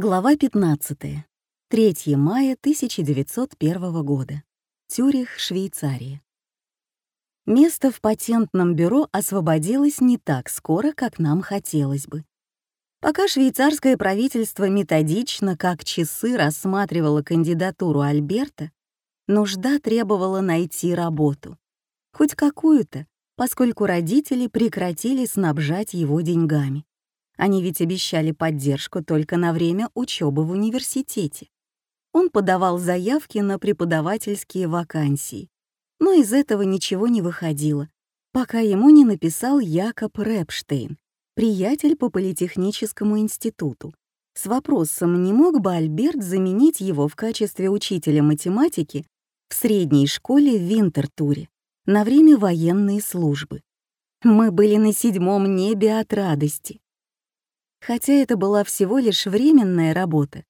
Глава 15. 3 мая 1901 года. Тюрих, Швейцария. Место в патентном бюро освободилось не так скоро, как нам хотелось бы. Пока швейцарское правительство методично, как часы, рассматривало кандидатуру Альберта, нужда требовала найти работу. Хоть какую-то, поскольку родители прекратили снабжать его деньгами. Они ведь обещали поддержку только на время учебы в университете. Он подавал заявки на преподавательские вакансии, но из этого ничего не выходило, пока ему не написал Якоб Рэпштейн, приятель по политехническому институту, с вопросом, не мог бы Альберт заменить его в качестве учителя математики в средней школе в Винтертуре на время военной службы. Мы были на седьмом небе от радости. Хотя это была всего лишь временная работа,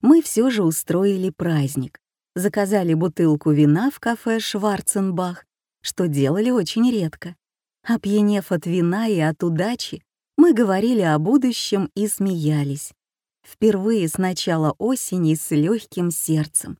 мы все же устроили праздник, заказали бутылку вина в кафе «Шварценбах», что делали очень редко. Опьянев от вина и от удачи, мы говорили о будущем и смеялись. Впервые с начала осени с легким сердцем.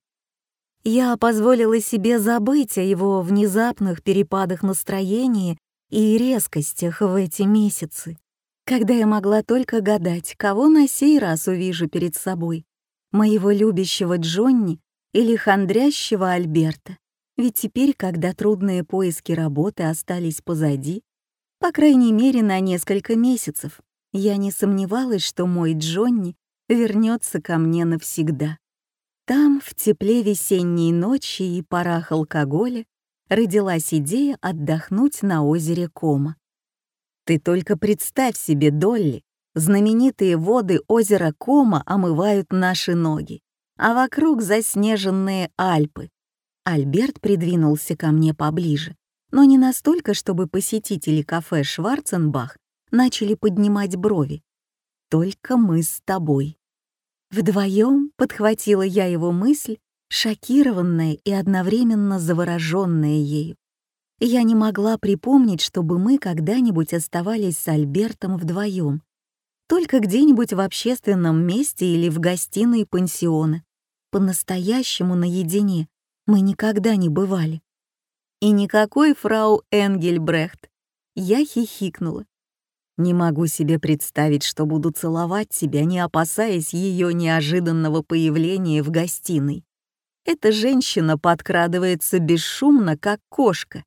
Я позволила себе забыть о его внезапных перепадах настроения и резкостях в эти месяцы когда я могла только гадать, кого на сей раз увижу перед собой, моего любящего Джонни или хандрящего Альберта. Ведь теперь, когда трудные поиски работы остались позади, по крайней мере на несколько месяцев, я не сомневалась, что мой Джонни вернется ко мне навсегда. Там, в тепле весенней ночи и парах алкоголя, родилась идея отдохнуть на озере Кома. Ты только представь себе, Долли, знаменитые воды озера Кома омывают наши ноги, а вокруг заснеженные Альпы. Альберт придвинулся ко мне поближе, но не настолько, чтобы посетители кафе «Шварценбах» начали поднимать брови. «Только мы с тобой». Вдвоем подхватила я его мысль, шокированная и одновременно завороженная ею. Я не могла припомнить, чтобы мы когда-нибудь оставались с Альбертом вдвоем. Только где-нибудь в общественном месте или в гостиной пансиона. По-настоящему наедине мы никогда не бывали. И никакой фрау Энгельбрехт. Я хихикнула. Не могу себе представить, что буду целовать тебя, не опасаясь ее неожиданного появления в гостиной. Эта женщина подкрадывается бесшумно, как кошка,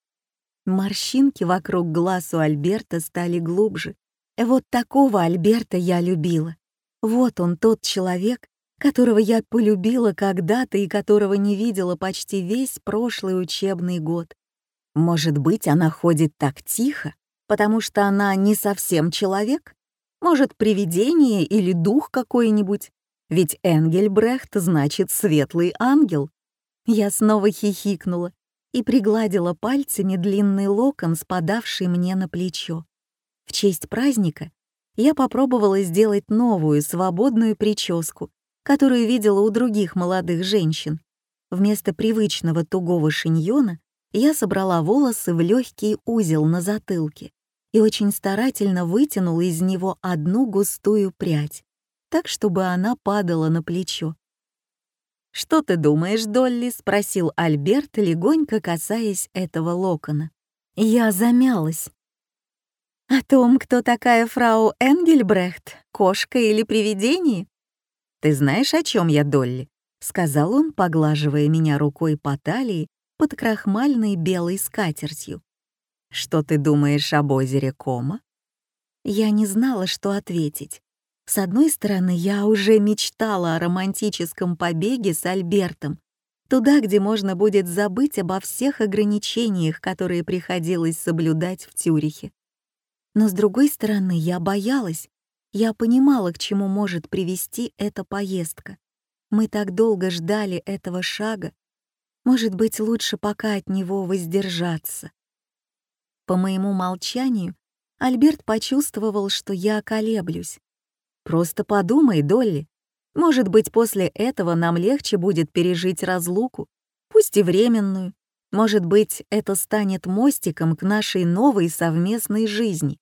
Морщинки вокруг глаз у Альберта стали глубже. Вот такого Альберта я любила. Вот он тот человек, которого я полюбила когда-то и которого не видела почти весь прошлый учебный год. Может быть, она ходит так тихо, потому что она не совсем человек? Может, привидение или дух какой-нибудь? Ведь Энгельбрехт значит «светлый ангел». Я снова хихикнула и пригладила пальцами длинный локон, спадавший мне на плечо. В честь праздника я попробовала сделать новую свободную прическу, которую видела у других молодых женщин. Вместо привычного тугого шиньона я собрала волосы в легкий узел на затылке и очень старательно вытянула из него одну густую прядь, так, чтобы она падала на плечо. «Что ты думаешь, Долли?» — спросил Альберт, легонько касаясь этого локона. Я замялась. «О том, кто такая фрау Энгельбрехт, кошка или привидение?» «Ты знаешь, о чем я, Долли?» — сказал он, поглаживая меня рукой по талии под крахмальной белой скатертью. «Что ты думаешь об озере Кома?» Я не знала, что ответить. С одной стороны, я уже мечтала о романтическом побеге с Альбертом, туда, где можно будет забыть обо всех ограничениях, которые приходилось соблюдать в Тюрихе. Но с другой стороны, я боялась, я понимала, к чему может привести эта поездка. Мы так долго ждали этого шага. Может быть, лучше пока от него воздержаться. По моему молчанию Альберт почувствовал, что я колеблюсь. Просто подумай, Долли. Может быть, после этого нам легче будет пережить разлуку, пусть и временную. Может быть, это станет мостиком к нашей новой совместной жизни.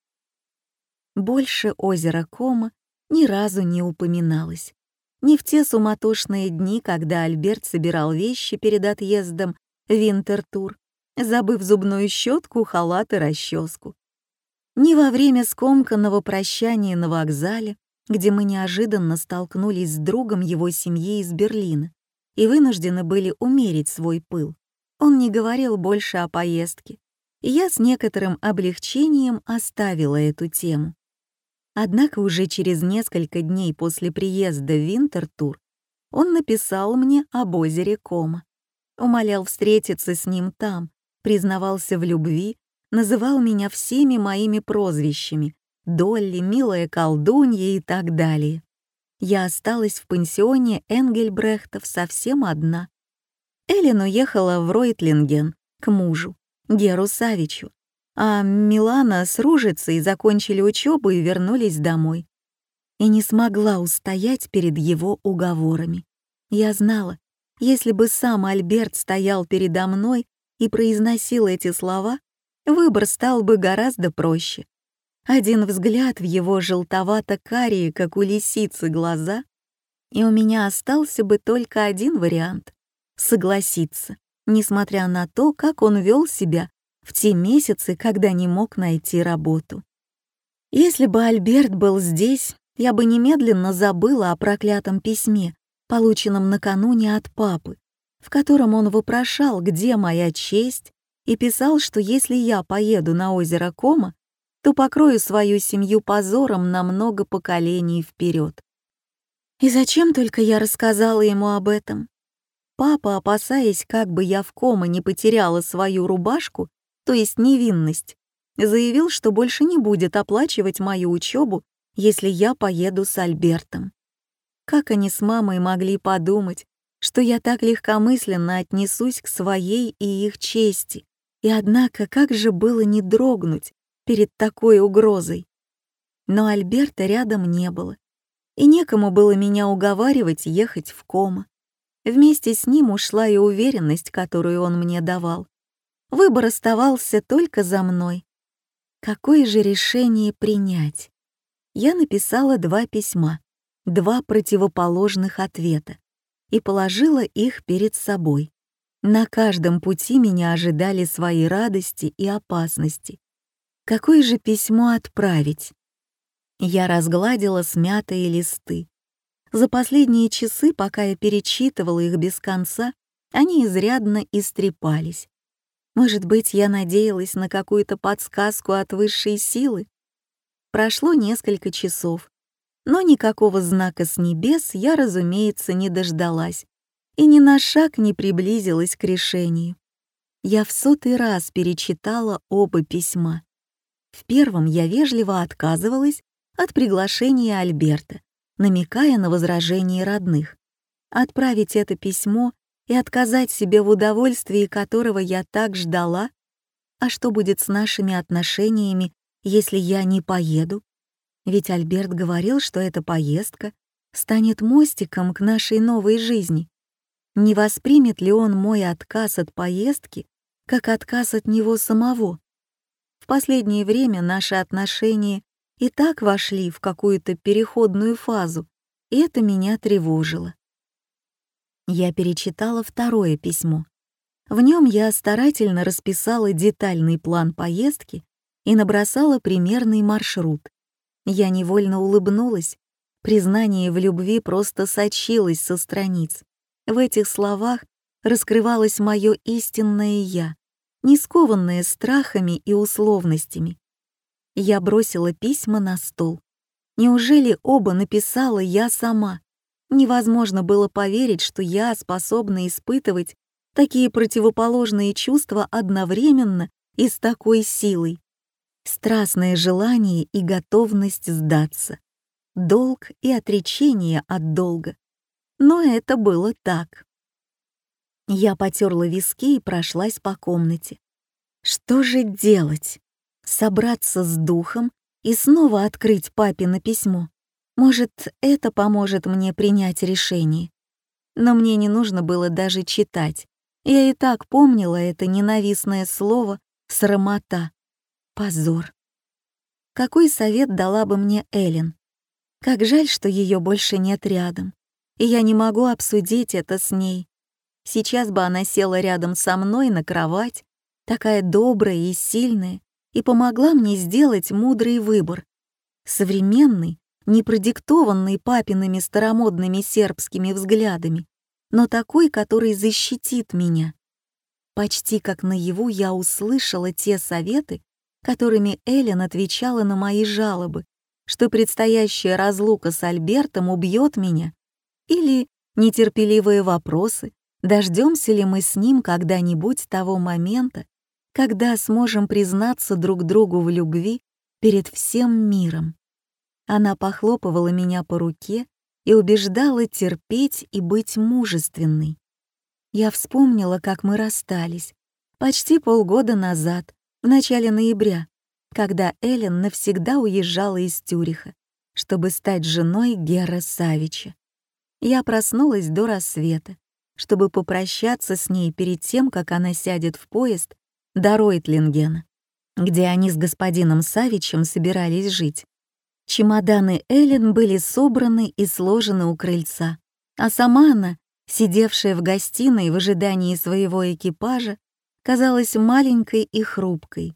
Больше озеро Кома ни разу не упоминалось. ни в те суматошные дни, когда Альберт собирал вещи перед отъездом в Винтертур, забыв зубную щетку, халат и расческу. Ни во время скомканного прощания на вокзале, где мы неожиданно столкнулись с другом его семьи из Берлина и вынуждены были умерить свой пыл. Он не говорил больше о поездке, и я с некоторым облегчением оставила эту тему. Однако уже через несколько дней после приезда в Винтертур он написал мне об озере Кома. Умолял встретиться с ним там, признавался в любви, называл меня всеми моими прозвищами — Долли, милая колдунья и так далее. Я осталась в пансионе Энгельбрехтов совсем одна. Эллен уехала в Ройтлинген к мужу, Геру Савичу, а Милана с Ружицей закончили учебу и вернулись домой. И не смогла устоять перед его уговорами. Я знала, если бы сам Альберт стоял передо мной и произносил эти слова, выбор стал бы гораздо проще. Один взгляд в его желтовато-карие, как у лисицы, глаза, и у меня остался бы только один вариант — согласиться, несмотря на то, как он вел себя в те месяцы, когда не мог найти работу. Если бы Альберт был здесь, я бы немедленно забыла о проклятом письме, полученном накануне от папы, в котором он вопрошал, где моя честь, и писал, что если я поеду на озеро Кома, то покрою свою семью позором на много поколений вперед. И зачем только я рассказала ему об этом? Папа, опасаясь, как бы я в кома не потеряла свою рубашку, то есть невинность, заявил, что больше не будет оплачивать мою учебу, если я поеду с Альбертом. Как они с мамой могли подумать, что я так легкомысленно отнесусь к своей и их чести, и однако как же было не дрогнуть перед такой угрозой? Но Альберта рядом не было, и некому было меня уговаривать ехать в кома. Вместе с ним ушла и уверенность, которую он мне давал. Выбор оставался только за мной. Какое же решение принять? Я написала два письма, два противоположных ответа и положила их перед собой. На каждом пути меня ожидали свои радости и опасности. Какое же письмо отправить? Я разгладила смятые листы. За последние часы, пока я перечитывала их без конца, они изрядно истрепались. Может быть, я надеялась на какую-то подсказку от высшей силы? Прошло несколько часов, но никакого знака с небес я, разумеется, не дождалась и ни на шаг не приблизилась к решению. Я в сотый раз перечитала оба письма. В первом я вежливо отказывалась от приглашения Альберта, намекая на возражение родных. Отправить это письмо и отказать себе в удовольствии, которого я так ждала? А что будет с нашими отношениями, если я не поеду? Ведь Альберт говорил, что эта поездка станет мостиком к нашей новой жизни. Не воспримет ли он мой отказ от поездки как отказ от него самого? В последнее время наши отношения и так вошли в какую-то переходную фазу, и это меня тревожило. Я перечитала второе письмо. В нем я старательно расписала детальный план поездки и набросала примерный маршрут. Я невольно улыбнулась. Признание в любви просто сочилось со страниц. В этих словах раскрывалось мое истинное «я», не скованное страхами и условностями. Я бросила письма на стол. Неужели оба написала я сама? Невозможно было поверить, что я способна испытывать такие противоположные чувства одновременно и с такой силой. Страстное желание и готовность сдаться. Долг и отречение от долга. Но это было так. Я потерла виски и прошлась по комнате. Что же делать? Собраться с духом и снова открыть папино письмо? Может, это поможет мне принять решение. Но мне не нужно было даже читать. Я и так помнила это ненавистное слово «срамота». Позор. Какой совет дала бы мне Эллен? Как жаль, что ее больше нет рядом. и я не могу обсудить это с ней. Сейчас бы она села рядом со мной на кровать, такая добрая и сильная, и помогла мне сделать мудрый выбор. Современный, не продиктованный папиными старомодными сербскими взглядами, но такой, который защитит меня. Почти как наяву я услышала те советы, которыми Эллен отвечала на мои жалобы, что предстоящая разлука с Альбертом убьет меня, или нетерпеливые вопросы, дождемся ли мы с ним когда-нибудь того момента, когда сможем признаться друг другу в любви перед всем миром. Она похлопывала меня по руке и убеждала терпеть и быть мужественной. Я вспомнила, как мы расстались, почти полгода назад, в начале ноября, когда Эллен навсегда уезжала из Тюриха, чтобы стать женой Гера Савича. Я проснулась до рассвета, чтобы попрощаться с ней перед тем, как она сядет в поезд до Ройтлингена, где они с господином Савичем собирались жить. Чемоданы Эллен были собраны и сложены у крыльца, а сама она, сидевшая в гостиной в ожидании своего экипажа, казалась маленькой и хрупкой.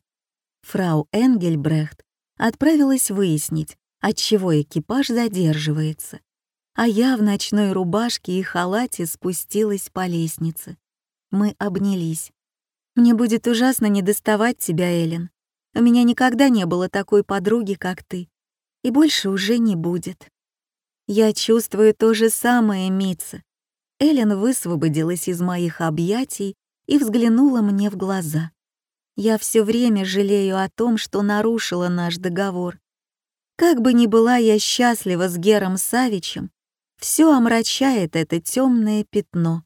Фрау Энгельбрехт отправилась выяснить, отчего экипаж задерживается, а я в ночной рубашке и халате спустилась по лестнице. Мы обнялись. «Мне будет ужасно недоставать тебя, Эллен. У меня никогда не было такой подруги, как ты и больше уже не будет. Я чувствую то же самое, Митца. Эллен высвободилась из моих объятий и взглянула мне в глаза. Я все время жалею о том, что нарушила наш договор. Как бы ни была я счастлива с Гером Савичем, все омрачает это темное пятно.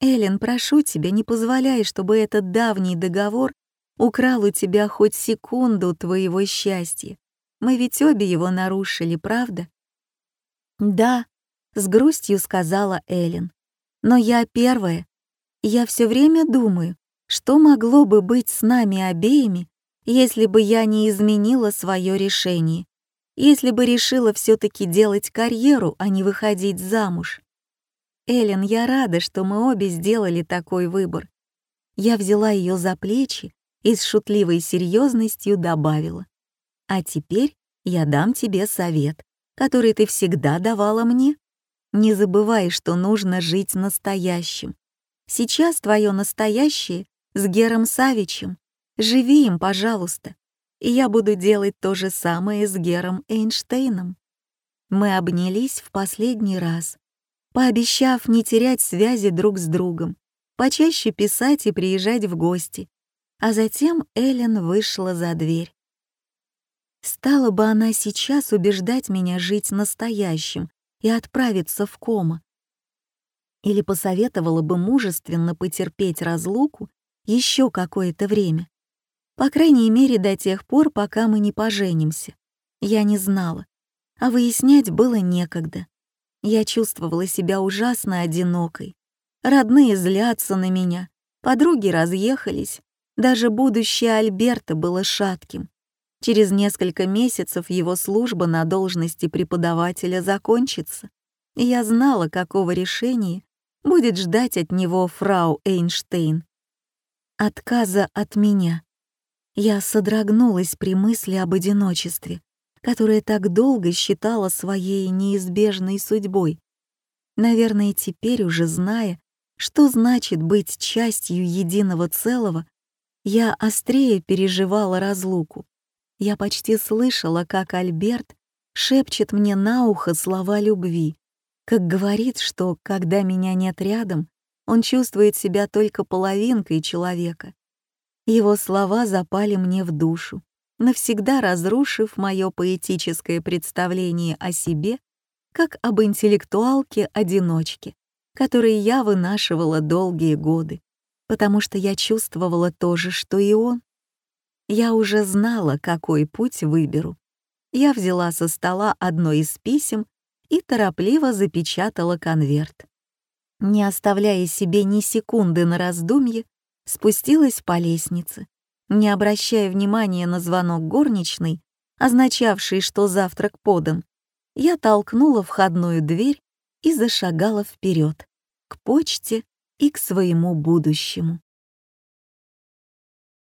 Эллен, прошу тебя, не позволяй, чтобы этот давний договор украл у тебя хоть секунду твоего счастья. Мы ведь обе его нарушили, правда? Да, с грустью сказала Эллен. Но я первая. Я все время думаю, что могло бы быть с нами обеими, если бы я не изменила свое решение, если бы решила все-таки делать карьеру, а не выходить замуж. Эллен, я рада, что мы обе сделали такой выбор. Я взяла ее за плечи и с шутливой серьезностью добавила. А теперь я дам тебе совет, который ты всегда давала мне. Не забывай, что нужно жить настоящим. Сейчас твое настоящее с Гером Савичем. Живи им, пожалуйста. И я буду делать то же самое с Гером Эйнштейном. Мы обнялись в последний раз, пообещав не терять связи друг с другом, почаще писать и приезжать в гости. А затем Эллен вышла за дверь. Стала бы она сейчас убеждать меня жить настоящим и отправиться в кома. Или посоветовала бы мужественно потерпеть разлуку еще какое-то время. По крайней мере, до тех пор, пока мы не поженимся. Я не знала, а выяснять было некогда. Я чувствовала себя ужасно одинокой. Родные злятся на меня, подруги разъехались, даже будущее Альберта было шатким. Через несколько месяцев его служба на должности преподавателя закончится, я знала, какого решения будет ждать от него фрау Эйнштейн. Отказа от меня. Я содрогнулась при мысли об одиночестве, которое так долго считала своей неизбежной судьбой. Наверное, теперь уже зная, что значит быть частью единого целого, я острее переживала разлуку. Я почти слышала, как Альберт шепчет мне на ухо слова любви, как говорит, что, когда меня нет рядом, он чувствует себя только половинкой человека. Его слова запали мне в душу, навсегда разрушив мое поэтическое представление о себе как об интеллектуалке-одиночке, который я вынашивала долгие годы, потому что я чувствовала то же, что и он. Я уже знала, какой путь выберу. Я взяла со стола одно из писем и торопливо запечатала конверт. Не оставляя себе ни секунды на раздумье, спустилась по лестнице, не обращая внимания на звонок горничной, означавший, что завтрак подан. Я толкнула входную дверь и зашагала вперед, к почте и к своему будущему.